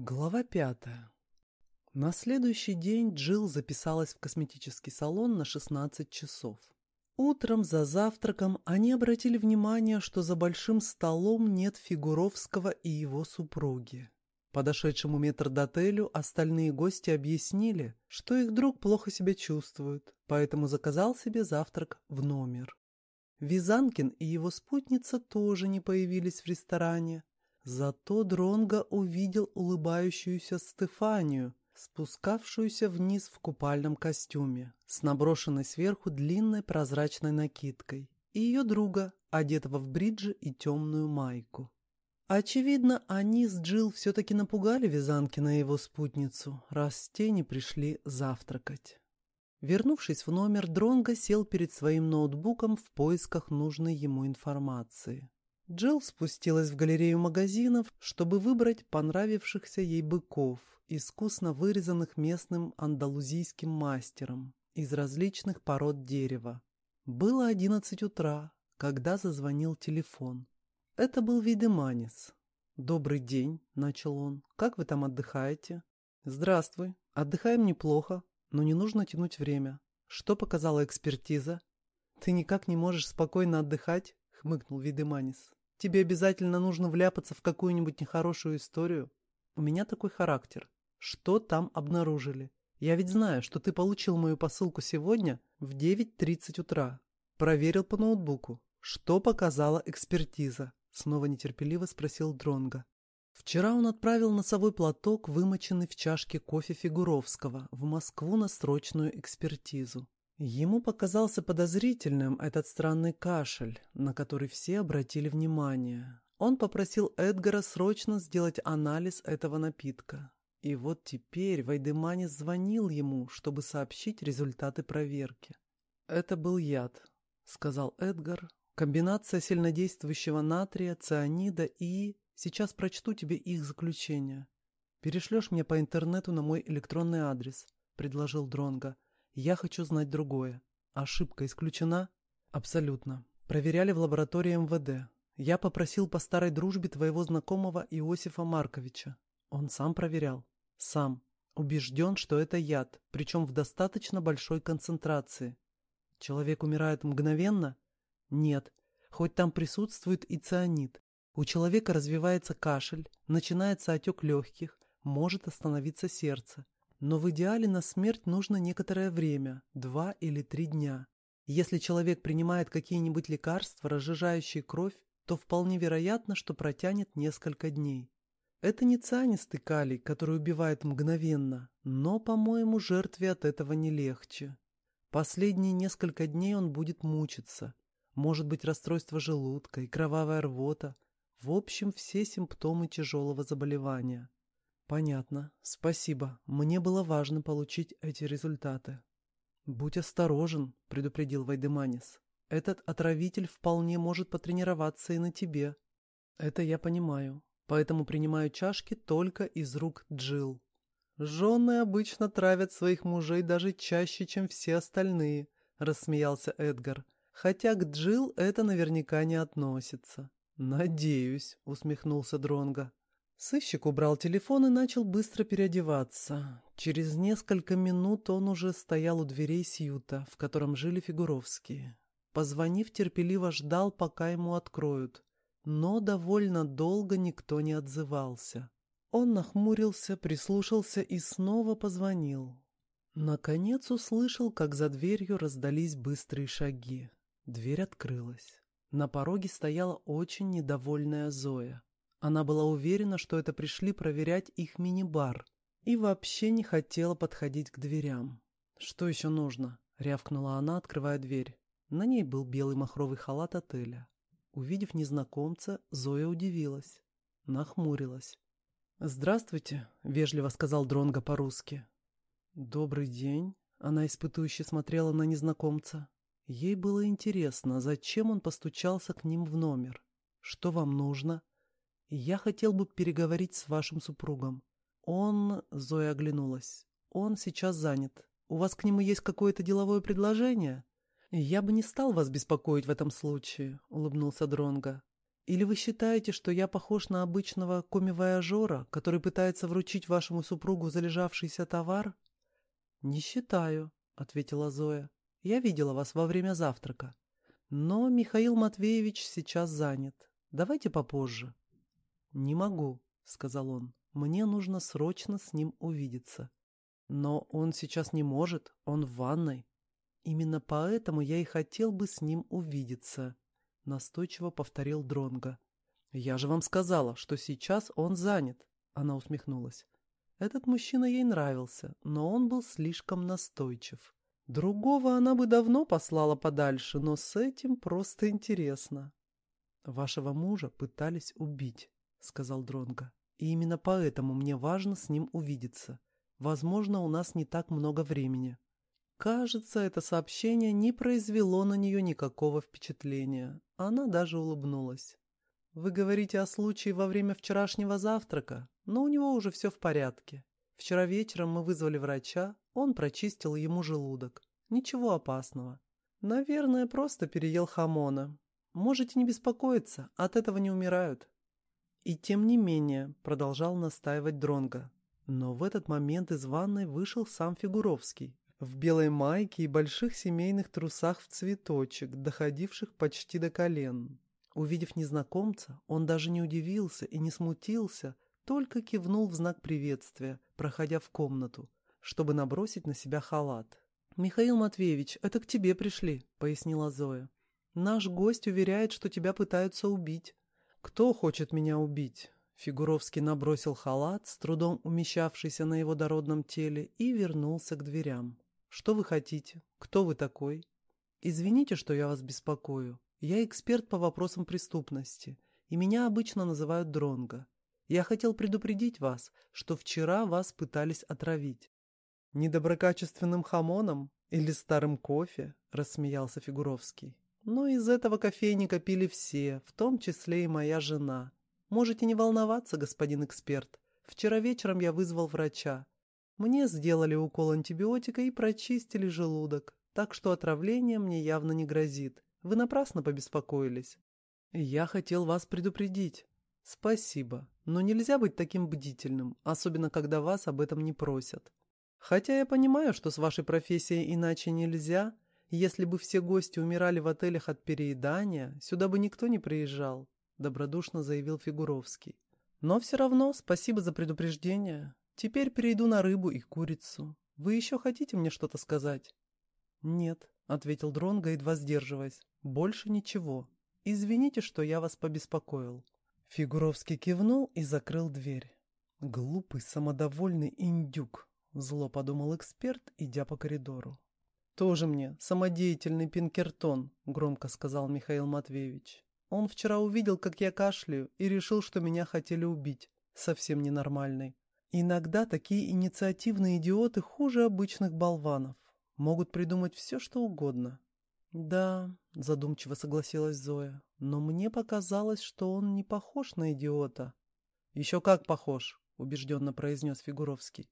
Глава пятая. На следующий день Джилл записалась в косметический салон на 16 часов. Утром за завтраком они обратили внимание, что за большим столом нет Фигуровского и его супруги. Подошедшему метрдотелю остальные гости объяснили, что их друг плохо себя чувствует, поэтому заказал себе завтрак в номер. Визанкин и его спутница тоже не появились в ресторане, Зато Дронго увидел улыбающуюся Стефанию, спускавшуюся вниз в купальном костюме, с наброшенной сверху длинной прозрачной накидкой, и ее друга, одетого в бриджи и темную майку. Очевидно, они с Джилл все-таки напугали Визанкина и его спутницу, раз те не пришли завтракать. Вернувшись в номер, Дронго сел перед своим ноутбуком в поисках нужной ему информации. Джилл спустилась в галерею магазинов, чтобы выбрать понравившихся ей быков, искусно вырезанных местным андалузийским мастером из различных пород дерева. Было одиннадцать утра, когда зазвонил телефон. Это был Видеманис. «Добрый день», — начал он. «Как вы там отдыхаете?» «Здравствуй. Отдыхаем неплохо, но не нужно тянуть время. Что показала экспертиза?» «Ты никак не можешь спокойно отдыхать?» — хмыкнул Видеманис. Тебе обязательно нужно вляпаться в какую-нибудь нехорошую историю? У меня такой характер. Что там обнаружили? Я ведь знаю, что ты получил мою посылку сегодня в 9.30 утра. Проверил по ноутбуку. Что показала экспертиза? Снова нетерпеливо спросил Дронга. Вчера он отправил носовой платок, вымоченный в чашке кофе Фигуровского, в Москву на срочную экспертизу. Ему показался подозрительным этот странный кашель, на который все обратили внимание. Он попросил Эдгара срочно сделать анализ этого напитка. И вот теперь Вайдеманис звонил ему, чтобы сообщить результаты проверки. «Это был яд», — сказал Эдгар. «Комбинация сильнодействующего натрия, цианида и... Сейчас прочту тебе их заключение. Перешлешь мне по интернету на мой электронный адрес», — предложил Дронга. Я хочу знать другое. Ошибка исключена? Абсолютно. Проверяли в лаборатории МВД. Я попросил по старой дружбе твоего знакомого Иосифа Марковича. Он сам проверял. Сам. Убежден, что это яд, причем в достаточно большой концентрации. Человек умирает мгновенно? Нет. Хоть там присутствует и цианид. У человека развивается кашель, начинается отек легких, может остановиться сердце. Но в идеале на смерть нужно некоторое время, два или три дня. Если человек принимает какие-нибудь лекарства, разжижающие кровь, то вполне вероятно, что протянет несколько дней. Это не цианистый калий, который убивает мгновенно, но, по-моему, жертве от этого не легче. Последние несколько дней он будет мучиться. Может быть расстройство желудка и кровавая рвота. В общем, все симптомы тяжелого заболевания. «Понятно. Спасибо. Мне было важно получить эти результаты». «Будь осторожен», — предупредил Вайдеманис. «Этот отравитель вполне может потренироваться и на тебе». «Это я понимаю. Поэтому принимаю чашки только из рук Джил. «Жены обычно травят своих мужей даже чаще, чем все остальные», — рассмеялся Эдгар. «Хотя к Джил это наверняка не относится». «Надеюсь», — усмехнулся Дронга. Сыщик убрал телефон и начал быстро переодеваться. Через несколько минут он уже стоял у дверей Сьюта, в котором жили Фигуровские. Позвонив, терпеливо ждал, пока ему откроют. Но довольно долго никто не отзывался. Он нахмурился, прислушался и снова позвонил. Наконец услышал, как за дверью раздались быстрые шаги. Дверь открылась. На пороге стояла очень недовольная Зоя. Она была уверена, что это пришли проверять их мини-бар, и вообще не хотела подходить к дверям. «Что еще нужно?» — рявкнула она, открывая дверь. На ней был белый махровый халат отеля. Увидев незнакомца, Зоя удивилась. Нахмурилась. «Здравствуйте», — вежливо сказал Дронго по-русски. «Добрый день», — она испытующе смотрела на незнакомца. Ей было интересно, зачем он постучался к ним в номер. «Что вам нужно?» «Я хотел бы переговорить с вашим супругом. Он...» — Зоя оглянулась. «Он сейчас занят. У вас к нему есть какое-то деловое предложение?» «Я бы не стал вас беспокоить в этом случае», — улыбнулся Дронга. Или вы считаете, что я похож на обычного коми-вояжера, который пытается вручить вашему супругу залежавшийся товар? Не считаю, ответила Зоя. Я видела вас во время завтрака. Но Михаил Матвеевич сейчас занят. Давайте попозже. Не могу, сказал он. Мне нужно срочно с ним увидеться. Но он сейчас не может, он в ванной. Именно поэтому я и хотел бы с ним увидеться, настойчиво повторил Дронга. Я же вам сказала, что сейчас он занят, она усмехнулась. Этот мужчина ей нравился, но он был слишком настойчив. Другого она бы давно послала подальше, но с этим просто интересно. Вашего мужа пытались убить, сказал Дронга. И именно поэтому мне важно с ним увидеться. Возможно, у нас не так много времени. Кажется, это сообщение не произвело на нее никакого впечатления. Она даже улыбнулась. «Вы говорите о случае во время вчерашнего завтрака, но у него уже все в порядке. Вчера вечером мы вызвали врача, он прочистил ему желудок. Ничего опасного. Наверное, просто переел хамона. Можете не беспокоиться, от этого не умирают». И тем не менее, продолжал настаивать Дронга. Но в этот момент из ванной вышел сам Фигуровский, в белой майке и больших семейных трусах в цветочек, доходивших почти до колен. Увидев незнакомца, он даже не удивился и не смутился, только кивнул в знак приветствия, проходя в комнату, чтобы набросить на себя халат. «Михаил Матвеевич, это к тебе пришли», — пояснила Зоя. «Наш гость уверяет, что тебя пытаются убить». «Кто хочет меня убить?» Фигуровский набросил халат, с трудом умещавшийся на его дородном теле, и вернулся к дверям. «Что вы хотите? Кто вы такой?» «Извините, что я вас беспокою. Я эксперт по вопросам преступности, и меня обычно называют Дронго. Я хотел предупредить вас, что вчера вас пытались отравить». «Недоброкачественным хамоном или старым кофе?» – рассмеялся Фигуровский. «Но из этого кофейника пили все, в том числе и моя жена. Можете не волноваться, господин эксперт. Вчера вечером я вызвал врача. Мне сделали укол антибиотика и прочистили желудок, так что отравление мне явно не грозит. Вы напрасно побеспокоились. Я хотел вас предупредить. Спасибо, но нельзя быть таким бдительным, особенно когда вас об этом не просят. Хотя я понимаю, что с вашей профессией иначе нельзя. Если бы все гости умирали в отелях от переедания, сюда бы никто не приезжал, добродушно заявил Фигуровский. Но все равно спасибо за предупреждение. Теперь перейду на рыбу и курицу. Вы еще хотите мне что-то сказать? Нет, ответил Дронго, едва сдерживаясь. Больше ничего. Извините, что я вас побеспокоил. Фигуровский кивнул и закрыл дверь. Глупый, самодовольный индюк, зло подумал эксперт, идя по коридору. «Тоже мне самодеятельный Пинкертон», — громко сказал Михаил Матвеевич. «Он вчера увидел, как я кашляю, и решил, что меня хотели убить. Совсем ненормальный. Иногда такие инициативные идиоты хуже обычных болванов. Могут придумать все, что угодно. Да, задумчиво согласилась Зоя, но мне показалось, что он не похож на идиота. Еще как похож, убежденно произнес Фигуровский.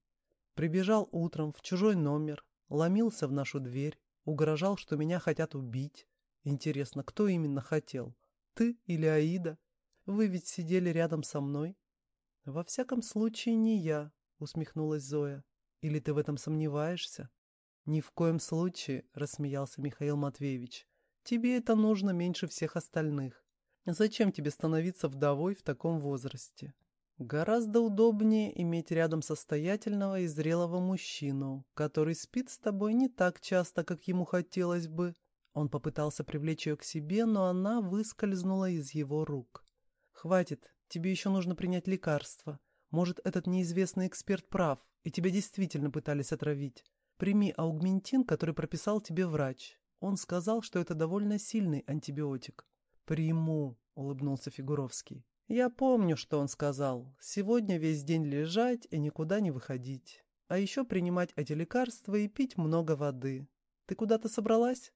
Прибежал утром в чужой номер, ломился в нашу дверь, угрожал, что меня хотят убить. Интересно, кто именно хотел? Ты или Аида? Вы ведь сидели рядом со мной, «Во всяком случае, не я», — усмехнулась Зоя. «Или ты в этом сомневаешься?» «Ни в коем случае», — рассмеялся Михаил Матвеевич. «Тебе это нужно меньше всех остальных. Зачем тебе становиться вдовой в таком возрасте? Гораздо удобнее иметь рядом состоятельного и зрелого мужчину, который спит с тобой не так часто, как ему хотелось бы». Он попытался привлечь ее к себе, но она выскользнула из его рук. «Хватит, Тебе еще нужно принять лекарство. Может, этот неизвестный эксперт прав, и тебя действительно пытались отравить. Прими аугментин, который прописал тебе врач. Он сказал, что это довольно сильный антибиотик. Приму, улыбнулся Фигуровский. Я помню, что он сказал. Сегодня весь день лежать и никуда не выходить. А еще принимать эти лекарства и пить много воды. Ты куда-то собралась?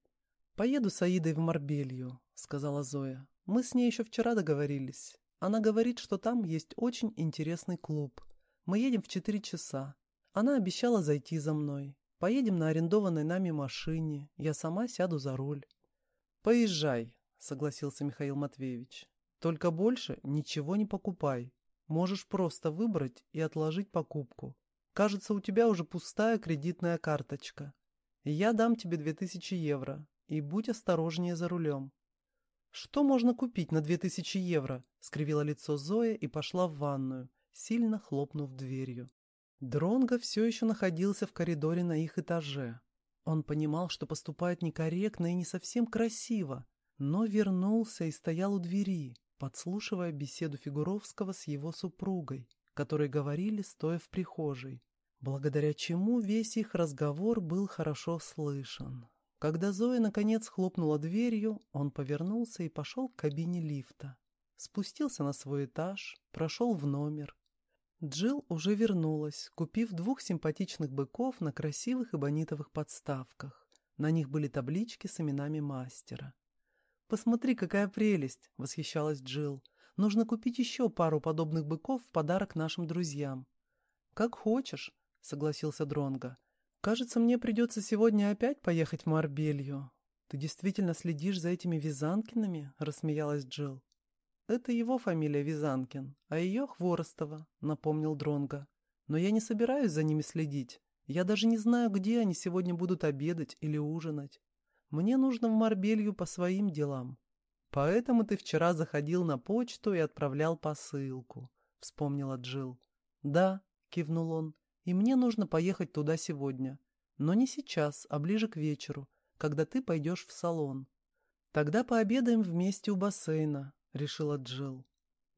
Поеду с Аидой в Марбелью, сказала Зоя. Мы с ней еще вчера договорились. Она говорит, что там есть очень интересный клуб. Мы едем в четыре часа. Она обещала зайти за мной. Поедем на арендованной нами машине. Я сама сяду за руль. «Поезжай», — согласился Михаил Матвеевич. Только больше ничего не покупай. Можешь просто выбрать и отложить покупку. Кажется, у тебя уже пустая кредитная карточка. Я дам тебе 2000 евро. И будь осторожнее за рулем. «Что можно купить на 2000 евро?» — скривило лицо Зоя и пошла в ванную, сильно хлопнув дверью. Дронго все еще находился в коридоре на их этаже. Он понимал, что поступает некорректно и не совсем красиво, но вернулся и стоял у двери, подслушивая беседу Фигуровского с его супругой, которые говорили, стоя в прихожей, благодаря чему весь их разговор был хорошо слышен. Когда Зоя наконец хлопнула дверью, он повернулся и пошел к кабине лифта. Спустился на свой этаж, прошел в номер. Джилл уже вернулась, купив двух симпатичных быков на красивых эбонитовых подставках. На них были таблички с именами мастера. «Посмотри, какая прелесть!» — восхищалась Джилл. «Нужно купить еще пару подобных быков в подарок нашим друзьям». «Как хочешь», — согласился Дронго. «Кажется, мне придется сегодня опять поехать в Марбелью. Ты действительно следишь за этими Визанкинами?» — рассмеялась Джилл. «Это его фамилия Визанкин, а ее Хворостова», — напомнил Дронга. «Но я не собираюсь за ними следить. Я даже не знаю, где они сегодня будут обедать или ужинать. Мне нужно в Марбелью по своим делам. Поэтому ты вчера заходил на почту и отправлял посылку», — вспомнила Джилл. «Да», — кивнул он, и мне нужно поехать туда сегодня. Но не сейчас, а ближе к вечеру, когда ты пойдешь в салон. Тогда пообедаем вместе у бассейна, решила Джилл.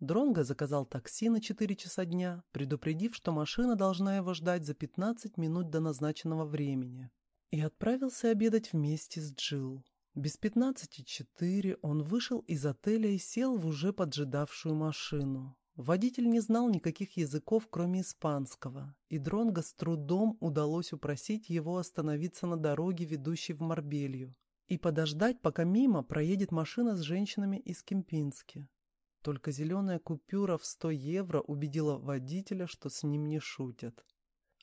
Дронго заказал такси на 4 часа дня, предупредив, что машина должна его ждать за 15 минут до назначенного времени. И отправился обедать вместе с Джилл. Без пятнадцати четыре он вышел из отеля и сел в уже поджидавшую машину. Водитель не знал никаких языков, кроме испанского, и Дронго с трудом удалось упросить его остановиться на дороге, ведущей в Марбелью, и подождать, пока мимо проедет машина с женщинами из Кемпински. Только зеленая купюра в 100 евро убедила водителя, что с ним не шутят.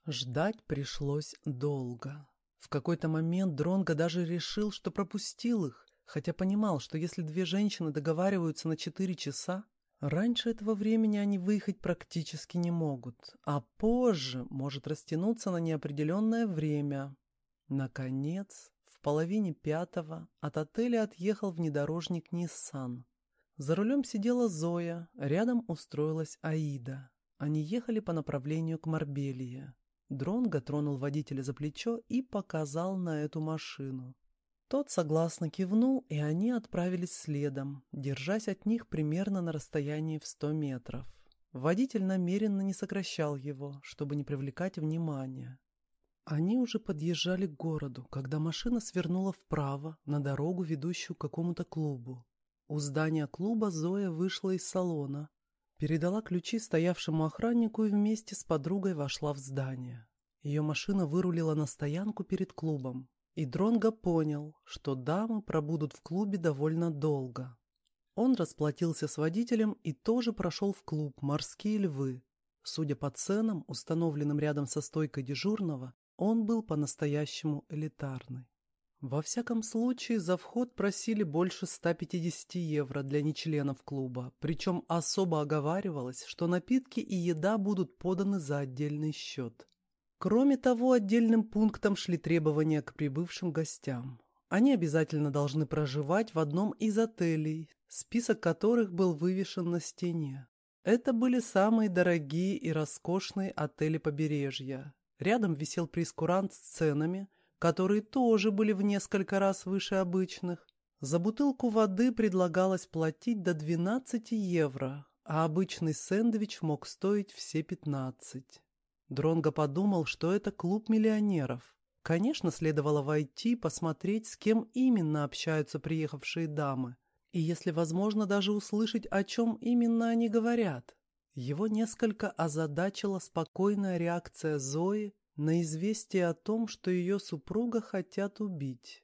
Ждать пришлось долго. В какой-то момент Дронго даже решил, что пропустил их, хотя понимал, что если две женщины договариваются на 4 часа, Раньше этого времени они выехать практически не могут, а позже может растянуться на неопределенное время. Наконец, в половине пятого от отеля отъехал внедорожник Nissan. За рулем сидела Зоя, рядом устроилась Аида. Они ехали по направлению к Марбелии. Дронго тронул водителя за плечо и показал на эту машину. Тот согласно кивнул, и они отправились следом, держась от них примерно на расстоянии в сто метров. Водитель намеренно не сокращал его, чтобы не привлекать внимания. Они уже подъезжали к городу, когда машина свернула вправо на дорогу, ведущую к какому-то клубу. У здания клуба Зоя вышла из салона, передала ключи стоявшему охраннику и вместе с подругой вошла в здание. Ее машина вырулила на стоянку перед клубом, и Дронго понял, что дамы пробудут в клубе довольно долго. Он расплатился с водителем и тоже прошел в клуб «Морские львы». Судя по ценам, установленным рядом со стойкой дежурного, он был по-настоящему элитарный. Во всяком случае, за вход просили больше 150 евро для нечленов клуба, причем особо оговаривалось, что напитки и еда будут поданы за отдельный счет. Кроме того, отдельным пунктом шли требования к прибывшим гостям. Они обязательно должны проживать в одном из отелей, список которых был вывешен на стене. Это были самые дорогие и роскошные отели побережья. Рядом висел прескурант с ценами, которые тоже были в несколько раз выше обычных. За бутылку воды предлагалось платить до 12 евро, а обычный сэндвич мог стоить все 15. Дронго подумал, что это клуб миллионеров. Конечно, следовало войти, посмотреть, с кем именно общаются приехавшие дамы. И, если возможно, даже услышать, о чем именно они говорят. Его несколько озадачила спокойная реакция Зои на известие о том, что ее супруга хотят убить.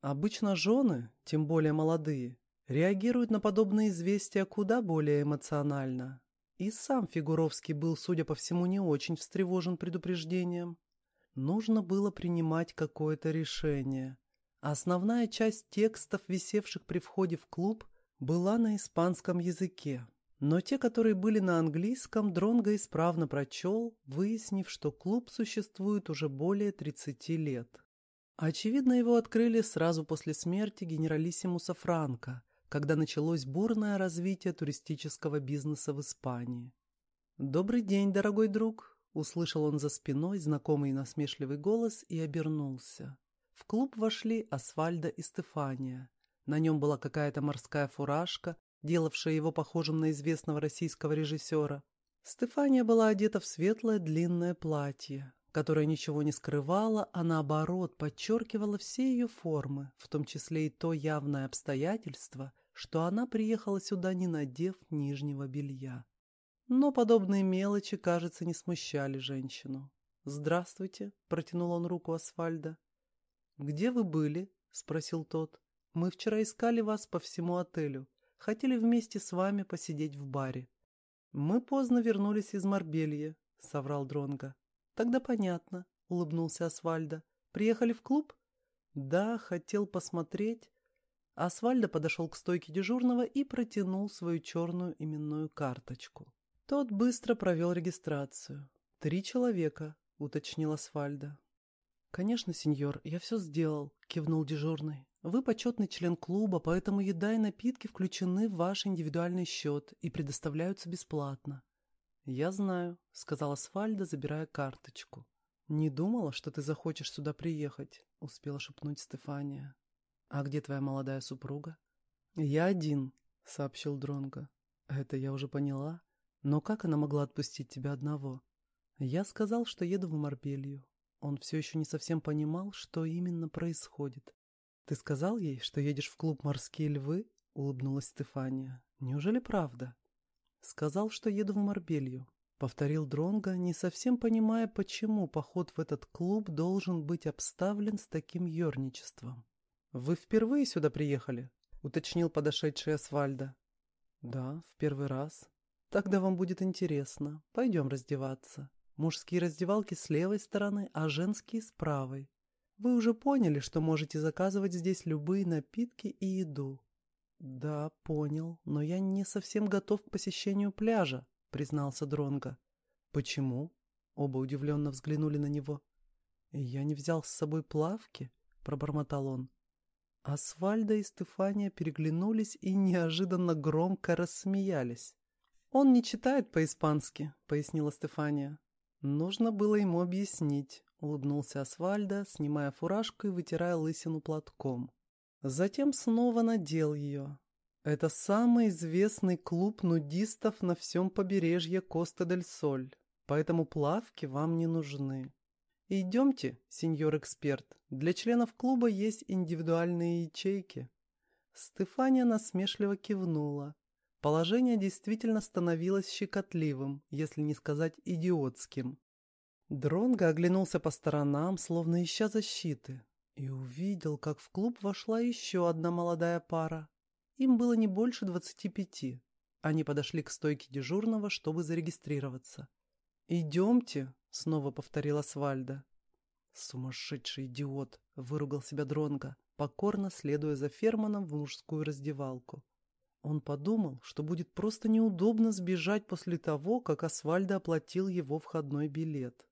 Обычно жены, тем более молодые, реагируют на подобные известия куда более эмоционально. И сам Фигуровский был, судя по всему, не очень встревожен предупреждением. Нужно было принимать какое-то решение. Основная часть текстов, висевших при входе в клуб, была на испанском языке, но те, которые были на английском, Дронго исправно прочел, выяснив, что клуб существует уже более 30 лет. Очевидно, его открыли сразу после смерти генералиссимуса Франка, когда началось бурное развитие туристического бизнеса в Испании. «Добрый день, дорогой друг!» — услышал он за спиной знакомый насмешливый голос и обернулся. В клуб вошли Асфальда и Стефания. На нем была какая-то морская фуражка, делавшая его похожим на известного российского режиссера. Стефания была одета в светлое длинное платье, которое ничего не скрывало, а наоборот подчеркивало все ее формы, в том числе и то явное обстоятельство, что она приехала сюда, не надев нижнего белья. Но подобные мелочи, кажется, не смущали женщину. «Здравствуйте», — протянул он руку Асфальда. «Где вы были?» — спросил тот. «Мы вчера искали вас по всему отелю. Хотели вместе с вами посидеть в баре». «Мы поздно вернулись из Марбелья», — соврал Дронга. «Тогда понятно», — улыбнулся Асфальда. «Приехали в клуб?» «Да, хотел посмотреть». Асфальда подошел к стойке дежурного и протянул свою черную именную карточку. Тот быстро провел регистрацию. «Три человека», — уточнил Асфальда. «Конечно, сеньор, я все сделал», — кивнул дежурный. «Вы почетный член клуба, поэтому еда и напитки включены в ваш индивидуальный счет и предоставляются бесплатно». «Я знаю», — сказал Асфальда, забирая карточку. «Не думала, что ты захочешь сюда приехать», — успела шепнуть Стефания. «А где твоя молодая супруга?» «Я один», — сообщил Дронго. «Это я уже поняла. Но как она могла отпустить тебя одного?» «Я сказал, что еду в Марбелью. Он все еще не совсем понимал, что именно происходит. «Ты сказал ей, что едешь в клуб «Морские львы»?» — улыбнулась Стефания. «Неужели правда?» «Сказал, что еду в Марбелью», — повторил Дронго, не совсем понимая, почему поход в этот клуб должен быть обставлен с таким ерничеством. «Вы впервые сюда приехали?» — уточнил подошедший Асфальда. «Да, в первый раз. Тогда вам будет интересно. Пойдем раздеваться». Мужские раздевалки с левой стороны, а женские с правой. Вы уже поняли, что можете заказывать здесь любые напитки и еду. Да, понял, но я не совсем готов к посещению пляжа, признался Дронга. Почему? Оба удивленно взглянули на него. Я не взял с собой плавки, пробормотал он. Асфальда и Стефания переглянулись и неожиданно громко рассмеялись. «Он не читает по-испански», — пояснила Стефания. Нужно было ему объяснить, улыбнулся Асфальда, снимая фуражку и вытирая лысину платком. Затем снова надел ее. Это самый известный клуб нудистов на всем побережье Коста-дель-Соль, поэтому плавки вам не нужны. Идемте, сеньор-эксперт, для членов клуба есть индивидуальные ячейки. Стефания насмешливо кивнула. Положение действительно становилось щекотливым, если не сказать идиотским. Дронго оглянулся по сторонам, словно ища защиты, и увидел, как в клуб вошла еще одна молодая пара. Им было не больше двадцати пяти. Они подошли к стойке дежурного, чтобы зарегистрироваться. «Идемте», — снова повторила Свальда. «Сумасшедший идиот!» — выругал себя Дронго, покорно следуя за Ферманом в мужскую раздевалку. Он подумал, что будет просто неудобно сбежать после того, как Асфальдо оплатил его входной билет.